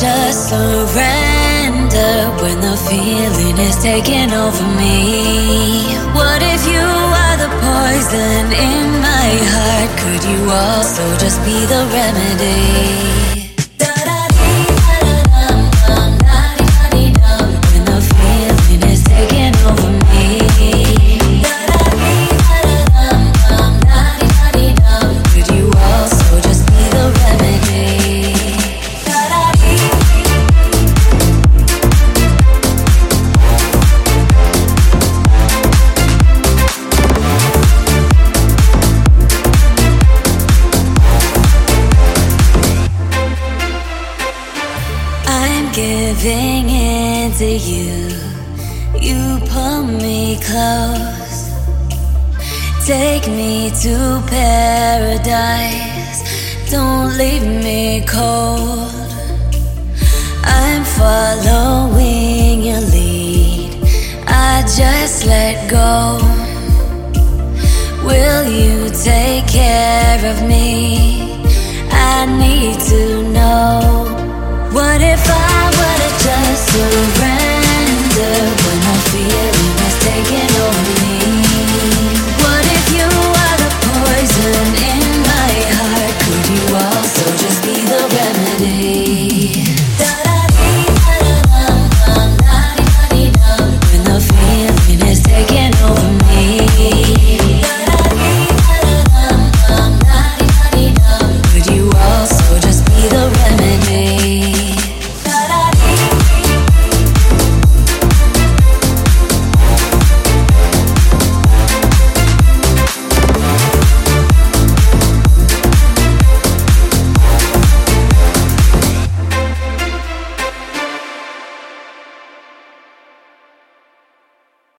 just surrender when the feeling is taking over me? What if you are the poison in my heart? Could you also just be the remedy? Giving in to you. You pull me close. Take me to paradise. Don't leave me cold. I'm following your lead. I just let go. Will you take care of me? I need to know. What if I were to